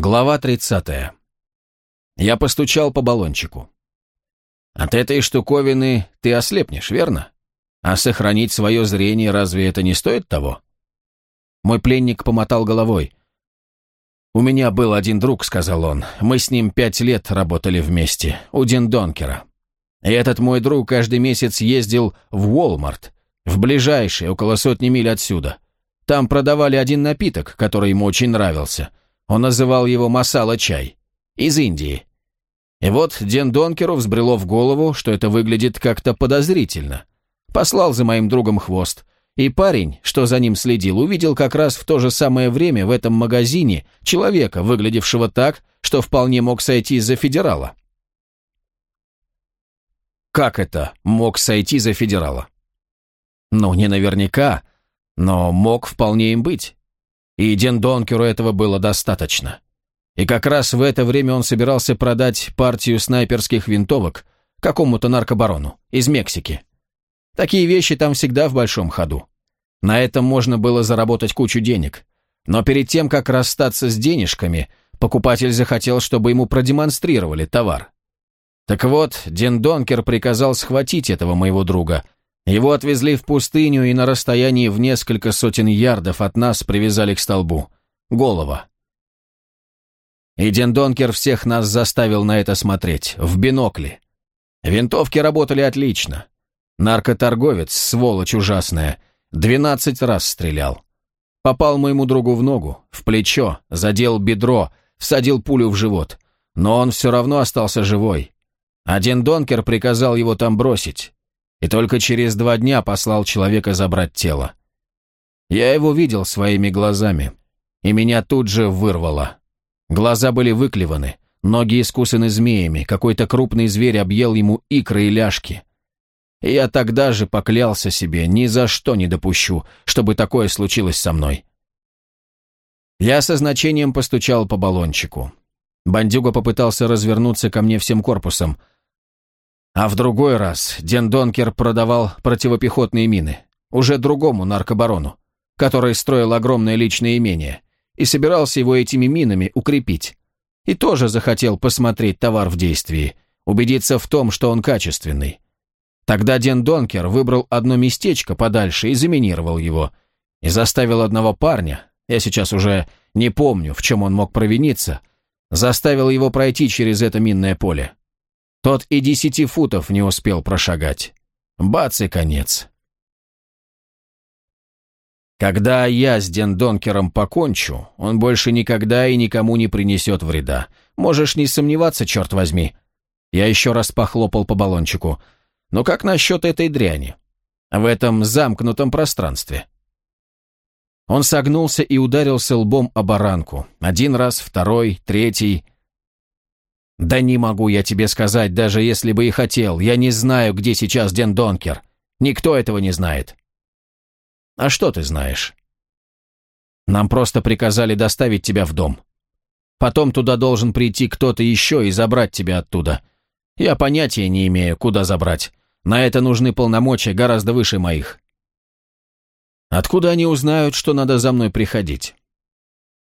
Глава 30. Я постучал по баллончику. От этой штуковины ты ослепнешь, верно? А сохранить свое зрение разве это не стоит того? Мой пленник помотал головой. «У меня был один друг», — сказал он. «Мы с ним пять лет работали вместе, у Диндонкера. И этот мой друг каждый месяц ездил в Уолмарт, в ближайший, около сотни миль отсюда. Там продавали один напиток, который ему очень нравился. Он называл его масала-чай. Из Индии. И вот Ден Донкеру взбрело в голову, что это выглядит как-то подозрительно. Послал за моим другом хвост. И парень, что за ним следил, увидел как раз в то же самое время в этом магазине человека, выглядевшего так, что вполне мог сойти за федерала. Как это мог сойти за федерала? Ну, не наверняка, но мог вполне им быть. И Ден Донкеру этого было достаточно. И как раз в это время он собирался продать партию снайперских винтовок какому-то наркобарону из Мексики. Такие вещи там всегда в большом ходу. На этом можно было заработать кучу денег. Но перед тем, как расстаться с денежками, покупатель захотел, чтобы ему продемонстрировали товар. Так вот, Ден Донкер приказал схватить этого моего друга – его отвезли в пустыню и на расстоянии в несколько сотен ярдов от нас привязали к столбу. Голова. И Дендонкер всех нас заставил на это смотреть, в бинокле. Винтовки работали отлично. Наркоторговец, сволочь ужасная, двенадцать раз стрелял. Попал моему другу в ногу, в плечо, задел бедро, всадил пулю в живот. Но он все равно остался живой. Один Донкер приказал его там бросить и только через два дня послал человека забрать тело. Я его видел своими глазами, и меня тут же вырвало. Глаза были выклеваны, ноги искусаны змеями, какой-то крупный зверь объел ему икры и ляжки. И я тогда же поклялся себе, ни за что не допущу, чтобы такое случилось со мной. Я со значением постучал по баллончику. Бандюга попытался развернуться ко мне всем корпусом, а в другой раз Ден Донкер продавал противопехотные мины, уже другому наркобарону, который строил огромное личное имение, и собирался его этими минами укрепить. И тоже захотел посмотреть товар в действии, убедиться в том, что он качественный. Тогда Ден Донкер выбрал одно местечко подальше и заминировал его, и заставил одного парня, я сейчас уже не помню, в чем он мог провиниться, заставил его пройти через это минное поле. Тот и десяти футов не успел прошагать. Бац и конец. Когда я с Дендонкером покончу, он больше никогда и никому не принесет вреда. Можешь не сомневаться, черт возьми. Я еще раз похлопал по баллончику. Но как насчет этой дряни? В этом замкнутом пространстве. Он согнулся и ударился лбом о баранку. Один раз, второй, третий. «Да не могу я тебе сказать, даже если бы и хотел. Я не знаю, где сейчас Ден Донкер. Никто этого не знает». «А что ты знаешь?» «Нам просто приказали доставить тебя в дом. Потом туда должен прийти кто-то еще и забрать тебя оттуда. Я понятия не имею, куда забрать. На это нужны полномочия гораздо выше моих». «Откуда они узнают, что надо за мной приходить?»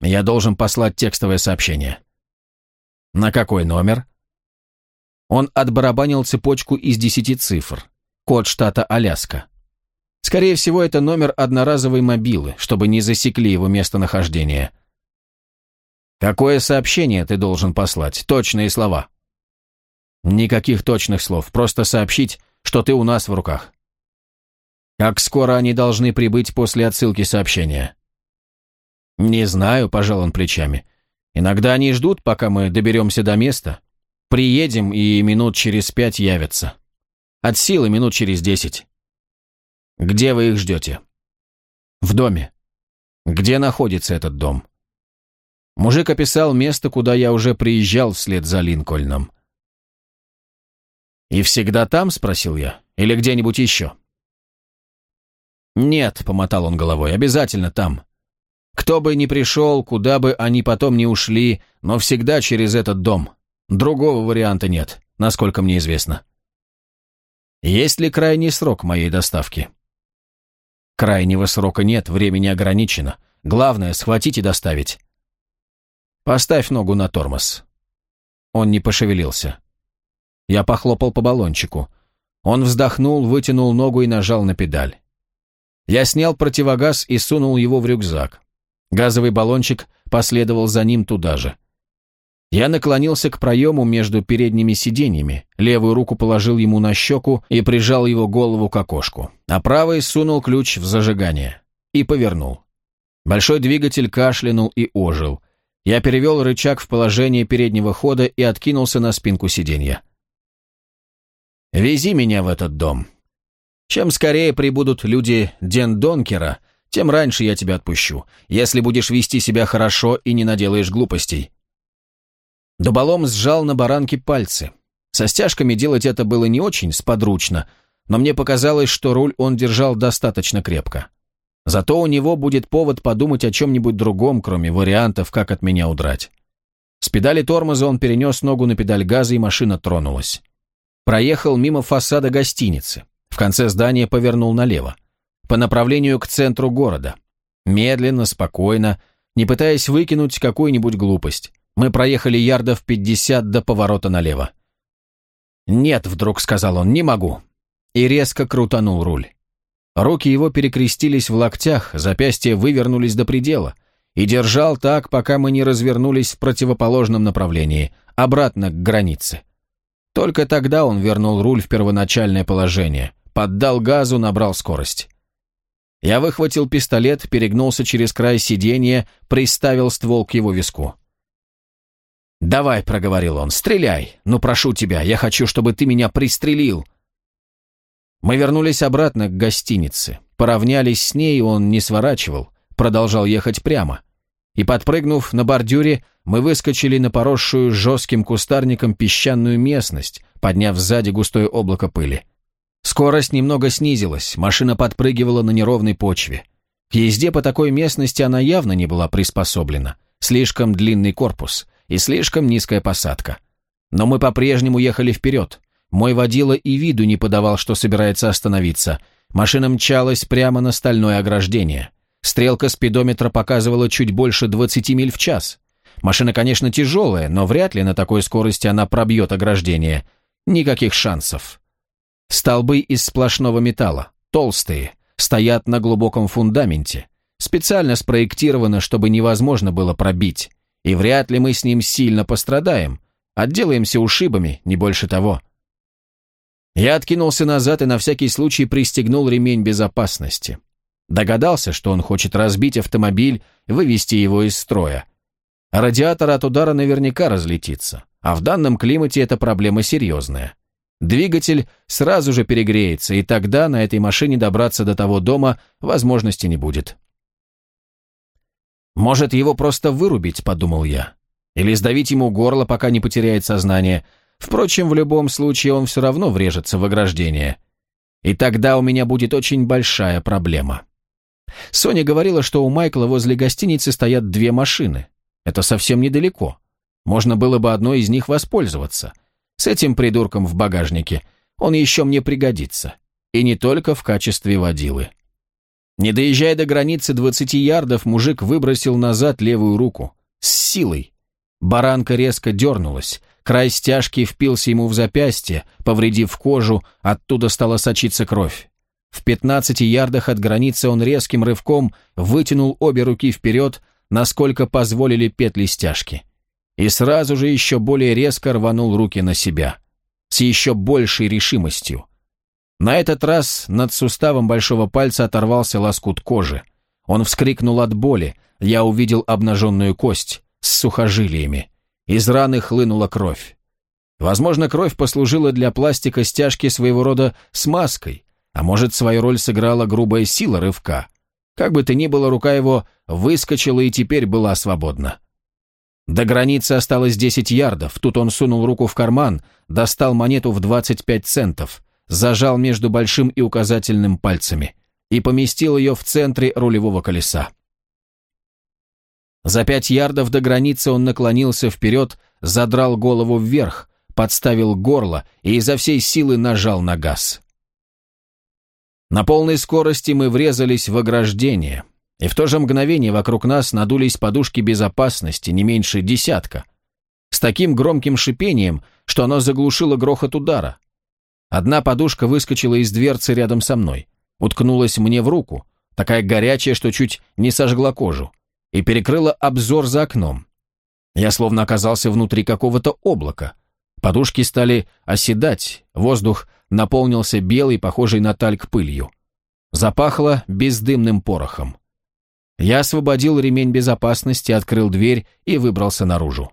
«Я должен послать текстовое сообщение». «На какой номер?» Он отбарабанил цепочку из десяти цифр. Код штата Аляска. Скорее всего, это номер одноразовой мобилы, чтобы не засекли его местонахождение. «Какое сообщение ты должен послать? Точные слова». «Никаких точных слов, просто сообщить, что ты у нас в руках». «Как скоро они должны прибыть после отсылки сообщения?» «Не знаю», – пожал он плечами. Иногда они ждут, пока мы доберемся до места. Приедем, и минут через пять явятся. От силы минут через десять. Где вы их ждете? В доме. Где находится этот дом? Мужик описал место, куда я уже приезжал вслед за Линкольном. «И всегда там?» — спросил я. «Или где-нибудь еще?» «Нет», — помотал он головой, — «обязательно там. Кто бы ни пришел, куда бы они потом ни ушли, но всегда через этот дом. Другого варианта нет, насколько мне известно. Есть ли крайний срок моей доставки? Крайнего срока нет, времени ограничено. Главное, схватить и доставить. Поставь ногу на тормоз». Он не пошевелился. Я похлопал по баллончику. Он вздохнул, вытянул ногу и нажал на педаль. Я снял противогаз и сунул его в рюкзак. Газовый баллончик последовал за ним туда же. Я наклонился к проему между передними сиденьями, левую руку положил ему на щеку и прижал его голову к окошку, а правой сунул ключ в зажигание и повернул. Большой двигатель кашлянул и ожил. Я перевел рычаг в положение переднего хода и откинулся на спинку сиденья. «Вези меня в этот дом. Чем скорее прибудут люди Ден Донкера, тем раньше я тебя отпущу, если будешь вести себя хорошо и не наделаешь глупостей». Дуболом сжал на баранке пальцы. Со стяжками делать это было не очень сподручно, но мне показалось, что руль он держал достаточно крепко. Зато у него будет повод подумать о чем-нибудь другом, кроме вариантов, как от меня удрать. С педали тормоза он перенес ногу на педаль газа, и машина тронулась. Проехал мимо фасада гостиницы. В конце здания повернул налево. По направлению к центру города. Медленно, спокойно, не пытаясь выкинуть какую-нибудь глупость. Мы проехали ярдов 50 до поворота налево. «Нет», — вдруг сказал он, — «не могу». И резко крутанул руль. Руки его перекрестились в локтях, запястья вывернулись до предела. И держал так, пока мы не развернулись в противоположном направлении, обратно к границе. Только тогда он вернул руль в первоначальное положение, поддал газу, набрал скорость. Я выхватил пистолет, перегнулся через край сиденья, приставил ствол к его виску. «Давай», — проговорил он, — «стреляй! Ну, прошу тебя, я хочу, чтобы ты меня пристрелил!» Мы вернулись обратно к гостинице. Поравнялись с ней, он не сворачивал, продолжал ехать прямо. И, подпрыгнув на бордюре, мы выскочили на поросшую жестким кустарником песчаную местность, подняв сзади густое облако пыли. Скорость немного снизилась, машина подпрыгивала на неровной почве. К езде по такой местности она явно не была приспособлена. Слишком длинный корпус и слишком низкая посадка. Но мы по-прежнему ехали вперед. Мой водила и виду не подавал, что собирается остановиться. Машина мчалась прямо на стальное ограждение. Стрелка спидометра показывала чуть больше 20 миль в час. Машина, конечно, тяжелая, но вряд ли на такой скорости она пробьет ограждение. Никаких шансов. Столбы из сплошного металла, толстые, стоят на глубоком фундаменте. Специально спроектировано, чтобы невозможно было пробить. И вряд ли мы с ним сильно пострадаем. Отделаемся ушибами, не больше того. Я откинулся назад и на всякий случай пристегнул ремень безопасности. Догадался, что он хочет разбить автомобиль, вывести его из строя. Радиатор от удара наверняка разлетится, а в данном климате эта проблема серьезная. Двигатель сразу же перегреется, и тогда на этой машине добраться до того дома возможности не будет. «Может, его просто вырубить», — подумал я. «Или сдавить ему горло, пока не потеряет сознание. Впрочем, в любом случае он все равно врежется в ограждение. И тогда у меня будет очень большая проблема». Соня говорила, что у Майкла возле гостиницы стоят две машины. Это совсем недалеко. Можно было бы одной из них воспользоваться — с этим придурком в багажнике он еще мне пригодится. И не только в качестве водилы. Не доезжая до границы 20 ярдов, мужик выбросил назад левую руку. С силой. Баранка резко дернулась. Край стяжки впился ему в запястье, повредив кожу, оттуда стала сочиться кровь. В 15 ярдах от границы он резким рывком вытянул обе руки вперед, насколько позволили петли стяжки и сразу же еще более резко рванул руки на себя, с еще большей решимостью. На этот раз над суставом большого пальца оторвался лоскут кожи. Он вскрикнул от боли, я увидел обнаженную кость с сухожилиями. Из раны хлынула кровь. Возможно, кровь послужила для пластика стяжки своего рода смазкой, а может, свою роль сыграла грубая сила рывка. Как бы то ни было, рука его выскочила и теперь была свободна. До границы осталось 10 ярдов. Тут он сунул руку в карман, достал монету в 25 центов, зажал между большим и указательным пальцами и поместил ее в центре рулевого колеса. За пять ярдов до границы он наклонился вперед, задрал голову вверх, подставил горло и изо всей силы нажал на газ. На полной скорости мы врезались в ограждение. И в то же мгновение вокруг нас надулись подушки безопасности, не меньше десятка, с таким громким шипением, что оно заглушило грохот удара. Одна подушка выскочила из дверцы рядом со мной, уткнулась мне в руку, такая горячая, что чуть не сожгла кожу, и перекрыла обзор за окном. Я словно оказался внутри какого-то облака. Подушки стали оседать, воздух наполнился белой, похожей на тальк пылью. Запахло бездымным порохом. Я освободил ремень безопасности, открыл дверь и выбрался наружу.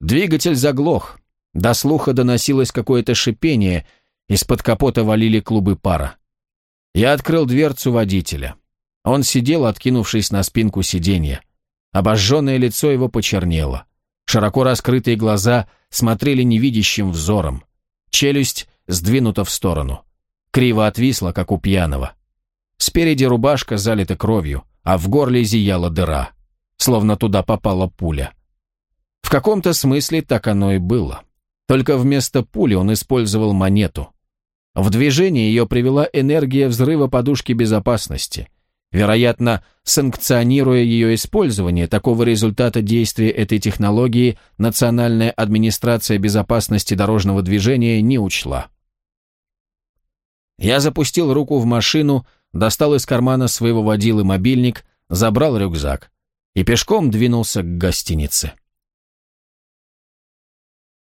Двигатель заглох. До слуха доносилось какое-то шипение, из-под капота валили клубы пара. Я открыл дверцу водителя. Он сидел, откинувшись на спинку сиденья. Обожженное лицо его почернело. Широко раскрытые глаза смотрели невидящим взором. Челюсть сдвинута в сторону. Криво отвисла, как у пьяного. Спереди рубашка залита кровью, а в горле зияла дыра. Словно туда попала пуля. В каком-то смысле так оно и было. Только вместо пули он использовал монету. В движение ее привела энергия взрыва подушки безопасности. Вероятно, санкционируя ее использование, такого результата действия этой технологии Национальная администрация безопасности дорожного движения не учла. Я запустил руку в машину, достал из кармана своего водилы мобильник, забрал рюкзак и пешком двинулся к гостинице.